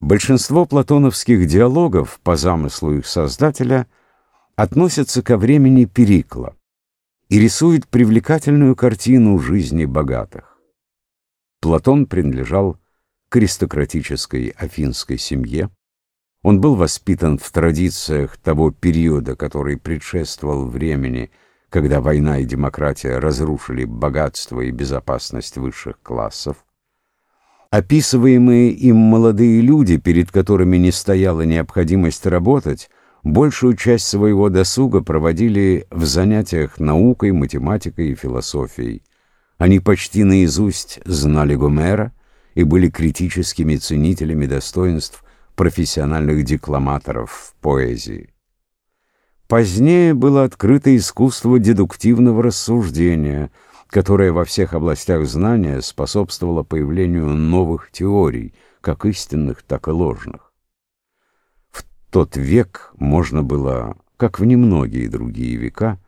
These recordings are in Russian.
Большинство платоновских диалогов, по замыслу их создателя, относятся ко времени Перикла и рисуют привлекательную картину жизни богатых. Платон принадлежал к аристократической афинской семье. Он был воспитан в традициях того периода, который предшествовал времени, когда война и демократия разрушили богатство и безопасность высших классов. Описываемые им молодые люди, перед которыми не стояла необходимость работать, большую часть своего досуга проводили в занятиях наукой, математикой и философией. Они почти наизусть знали Гомера и были критическими ценителями достоинств профессиональных декламаторов в поэзии. Позднее было открыто искусство дедуктивного рассуждения – которая во всех областях знания способствовала появлению новых теорий, как истинных, так и ложных. В тот век можно было, как в немногие другие века,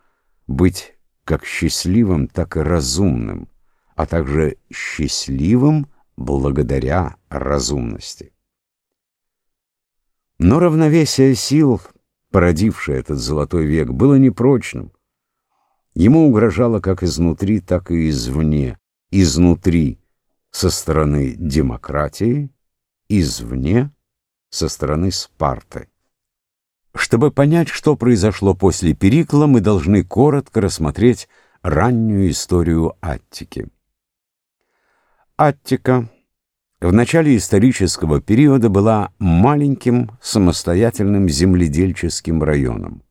быть как счастливым, так и разумным, а также счастливым благодаря разумности. Но равновесие сил, породившее этот золотой век, было непрочным. Ему угрожало как изнутри, так и извне. Изнутри со стороны демократии, извне со стороны Спарты. Чтобы понять, что произошло после Перикла, мы должны коротко рассмотреть раннюю историю Аттики. Аттика в начале исторического периода была маленьким самостоятельным земледельческим районом.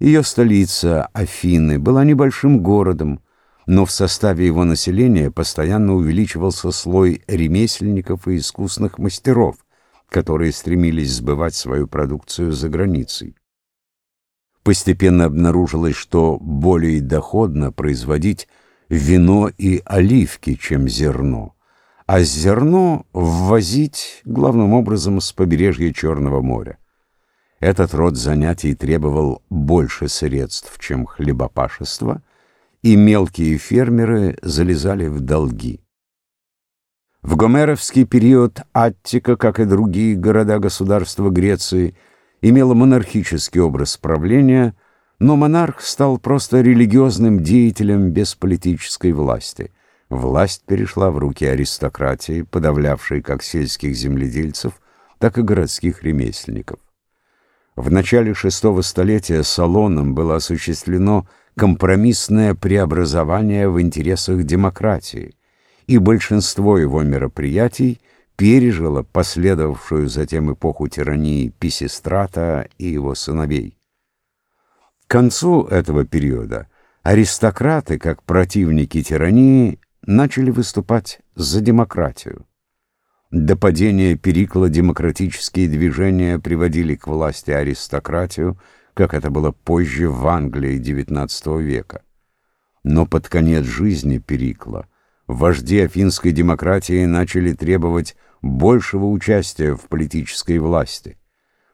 Ее столица, Афины, была небольшим городом, но в составе его населения постоянно увеличивался слой ремесленников и искусных мастеров, которые стремились сбывать свою продукцию за границей. Постепенно обнаружилось, что более доходно производить вино и оливки, чем зерно, а зерно ввозить главным образом с побережья Черного моря. Этот род занятий требовал больше средств, чем хлебопашество, и мелкие фермеры залезали в долги. В гомеровский период Аттика, как и другие города-государства Греции, имела монархический образ правления, но монарх стал просто религиозным деятелем без политической власти. Власть перешла в руки аристократии, подавлявшей как сельских земледельцев, так и городских ремесленников. В начале шестого столетия Салоном было осуществлено компромиссное преобразование в интересах демократии, и большинство его мероприятий пережило последовавшую затем эпоху тирании Писистрата и его сыновей. К концу этого периода аристократы, как противники тирании, начали выступать за демократию. До падения Перикла демократические движения приводили к власти аристократию, как это было позже в Англии XIX века. Но под конец жизни Перикла вожди афинской демократии начали требовать большего участия в политической власти.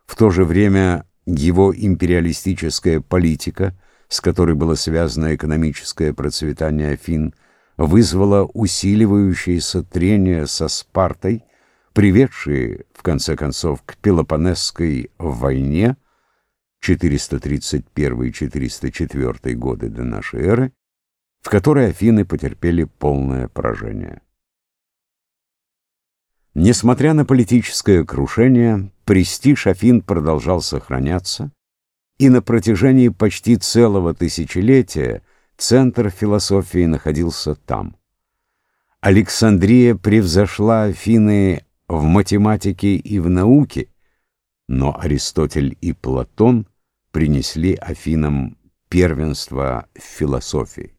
В то же время его империалистическая политика, с которой было связано экономическое процветание Афин, вызвало усиливающееся трение со Спартой, приведшие, в конце концов, к Пелопонесской войне 431-404 годы до нашей эры, в которой Афины потерпели полное поражение. Несмотря на политическое крушение, престиж Афин продолжал сохраняться, и на протяжении почти целого тысячелетия – Центр философии находился там. Александрия превзошла Афины в математике и в науке, но Аристотель и Платон принесли Афинам первенство в философии.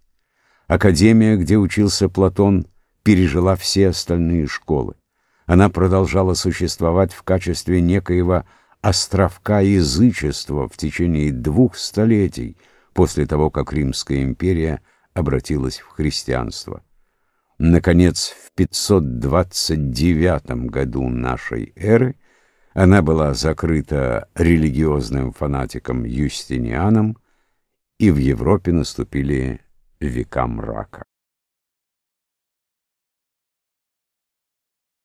Академия, где учился Платон, пережила все остальные школы. Она продолжала существовать в качестве некоего островка язычества в течение двух столетий – после того, как Римская империя обратилась в христианство. Наконец, в 529 году нашей эры она была закрыта религиозным фанатиком Юстинианом, и в Европе наступили века мрака.